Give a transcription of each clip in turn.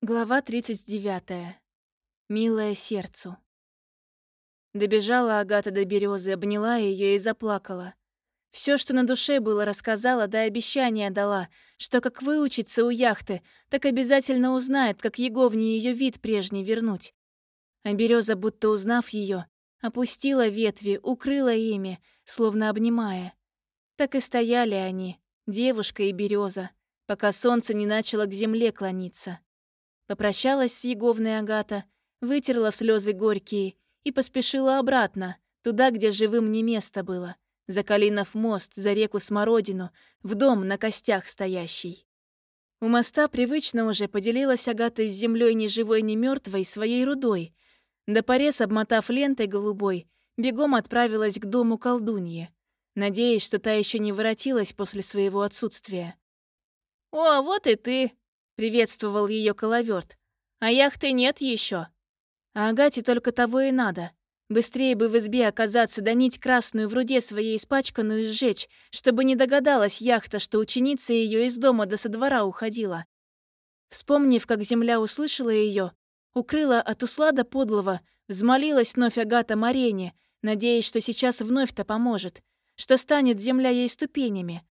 Глава 39. Милое сердцу. Добежала Агата до березы, обняла ее и заплакала. Все, что на душе было, рассказала, да обещание дала, что как выучится у яхты, так обязательно узнает, как Еговне ее вид прежний вернуть. А береза, будто узнав ее, опустила ветви, укрыла ими, словно обнимая. Так и стояли они, девушка и береза, пока солнце не начало к земле клониться. Попрощалась с Еговной Агата, вытерла слезы горькие и поспешила обратно, туда, где живым не место было, за Калинов мост, за реку Смородину, в дом на костях стоящий. У моста привычно уже поделилась Агата с землей ни живой, ни мертвой своей рудой. До порез, обмотав лентой голубой, бегом отправилась к дому колдуньи, надеясь, что та еще не воротилась после своего отсутствия. «О, вот и ты!» Приветствовал ее коловерт. А яхты нет еще. А Агате только того и надо. Быстрее бы в избе оказаться, да нить красную в руде своей испачканную сжечь, чтобы не догадалась яхта, что ученица ее из дома до со двора уходила. Вспомнив, как земля услышала ее, укрыла от услада подлого, взмолилась вновь Агата Марене, надеясь, что сейчас вновь-то поможет, что станет земля ей ступенями.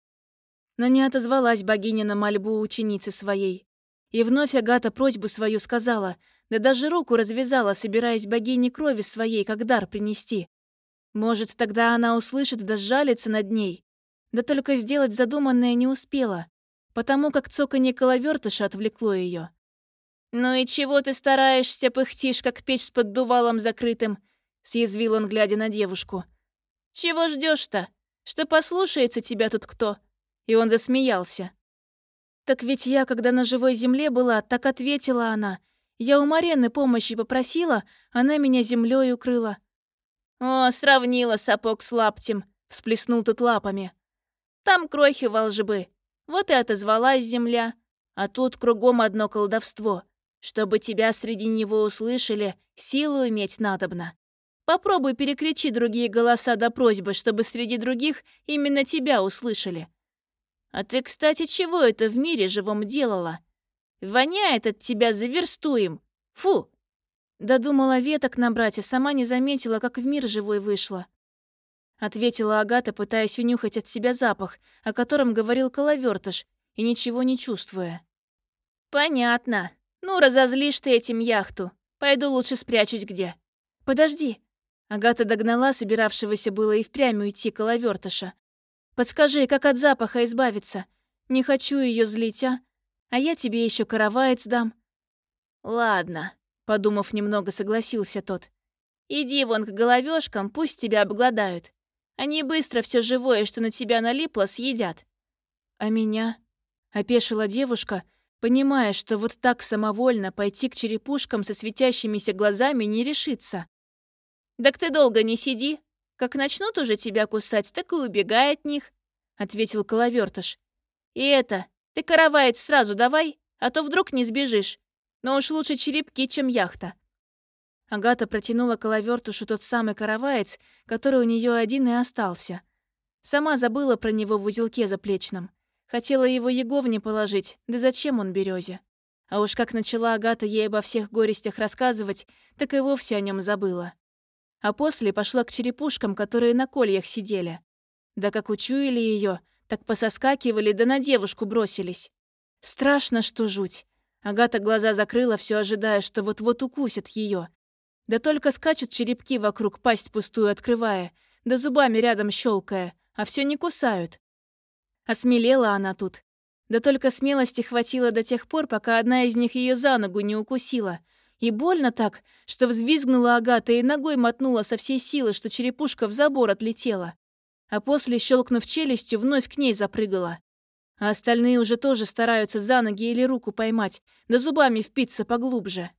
Но не отозвалась богиня на мольбу ученицы своей. И вновь Агата просьбу свою сказала, да даже руку развязала, собираясь богине крови своей как дар принести. Может, тогда она услышит да сжалится над ней. Да только сделать задуманное не успела, потому как цоканье коловертыша отвлекло ее. «Ну и чего ты стараешься, пыхтишь, как печь с поддувалом закрытым?» — съязвил он, глядя на девушку. «Чего ждешь то Что послушается тебя тут кто?» И он засмеялся. «Так ведь я, когда на живой земле была, так ответила она. Я у Марены помощи попросила, она меня землей укрыла». «О, сравнила сапог с лаптем», — всплеснул тут лапами. «Там крохи волжбы. Вот и отозвалась земля. А тут кругом одно колдовство. Чтобы тебя среди него услышали, силу иметь надобно. Попробуй перекричи другие голоса до просьбы, чтобы среди других именно тебя услышали. А ты, кстати, чего это в мире живом делала? Воняет от тебя заверстуем. Фу!» Додумала веток набрать, а сама не заметила, как в мир живой вышла. Ответила Агата, пытаясь унюхать от себя запах, о котором говорил Коловертыш, и ничего не чувствуя. «Понятно. Ну, разозлишь ты этим яхту. Пойду лучше спрячусь где». «Подожди». Агата догнала собиравшегося было и впрямь уйти Коловертыша, Подскажи, как от запаха избавиться? Не хочу ее злить, а? А я тебе еще караваец дам». «Ладно», — подумав немного, согласился тот. «Иди вон к головешкам, пусть тебя обгладают. Они быстро все живое, что на тебя налипло, съедят». «А меня?» — опешила девушка, понимая, что вот так самовольно пойти к черепушкам со светящимися глазами не решится. «Так ты долго не сиди», как начнут уже тебя кусать, так и убегай от них», — ответил Коловертыш. «И это, ты караваец сразу давай, а то вдруг не сбежишь. Но уж лучше черепки, чем яхта». Агата протянула Коловертушу тот самый караваец, который у нее один и остался. Сама забыла про него в узелке заплечном. Хотела его Еговне положить, да зачем он березе? А уж как начала Агата ей обо всех горестях рассказывать, так и вовсе о нем забыла а после пошла к черепушкам, которые на кольях сидели. Да как учуяли ее, так пососкакивали, да на девушку бросились. Страшно, что жуть. Агата глаза закрыла, все ожидая, что вот-вот укусят ее. Да только скачут черепки вокруг, пасть пустую открывая, да зубами рядом щелкая, а все не кусают. Осмелела она тут. Да только смелости хватило до тех пор, пока одна из них ее за ногу не укусила — и больно так, что взвизгнула Агата и ногой мотнула со всей силы, что черепушка в забор отлетела. А после, щелкнув челюстью, вновь к ней запрыгала. А остальные уже тоже стараются за ноги или руку поймать, да зубами впиться поглубже.